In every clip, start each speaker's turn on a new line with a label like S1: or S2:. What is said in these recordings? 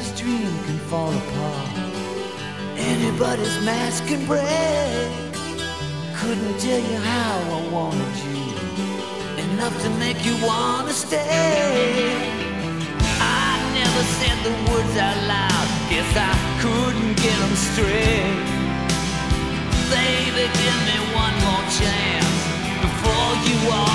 S1: Anybody's dream can fall apart. Anybody's mask can break. Couldn't tell you how I wanted you. Enough to make you wanna stay. I never said the words out loud. Guess I couldn't get them straight. Baby, give me one more chance before you are.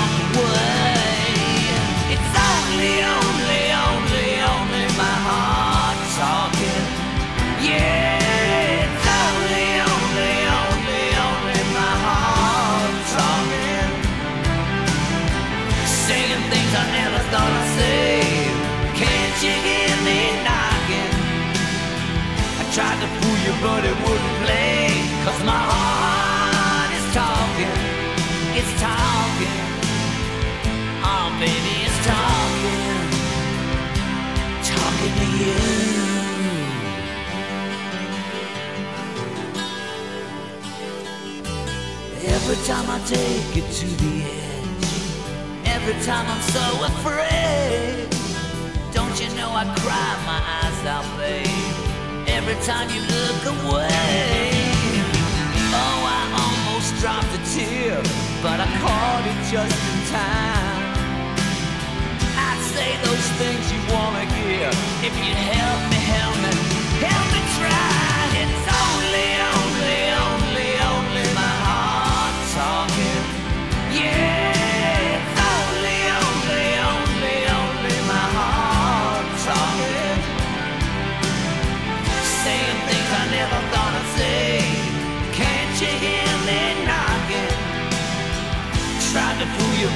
S1: Tried to fool you, but it wouldn't play. Cause my heart is talking. It's talking. Oh, baby, it's talking. Talking to you. Every time I take it to the edge, every time I'm so afraid. Don't you know I cry my eyes out, babe? Every time you look away. Oh, I almost dropped a tear, but I caught it just in time. I'd say those things you wanna hear if you'd help me,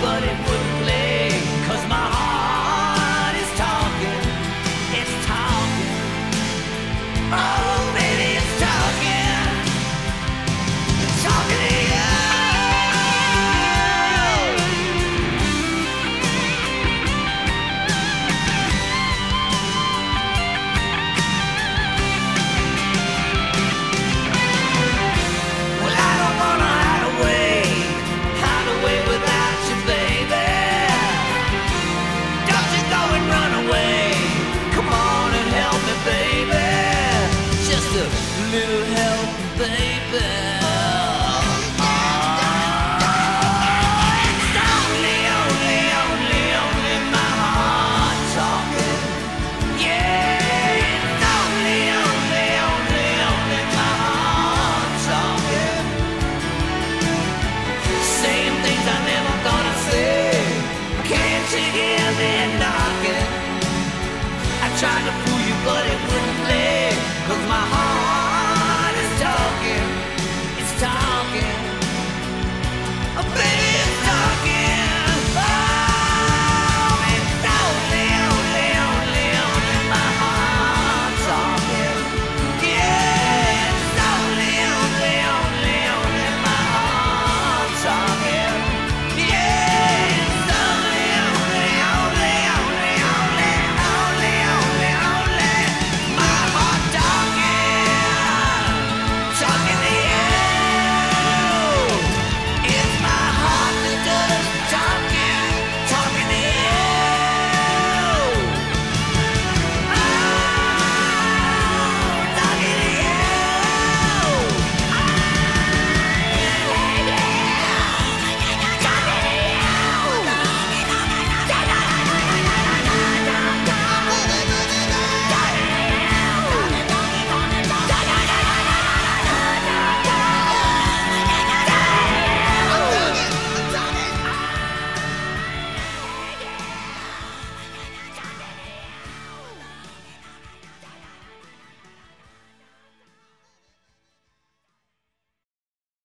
S1: but it wouldn't tried to fool you, but it wouldn't.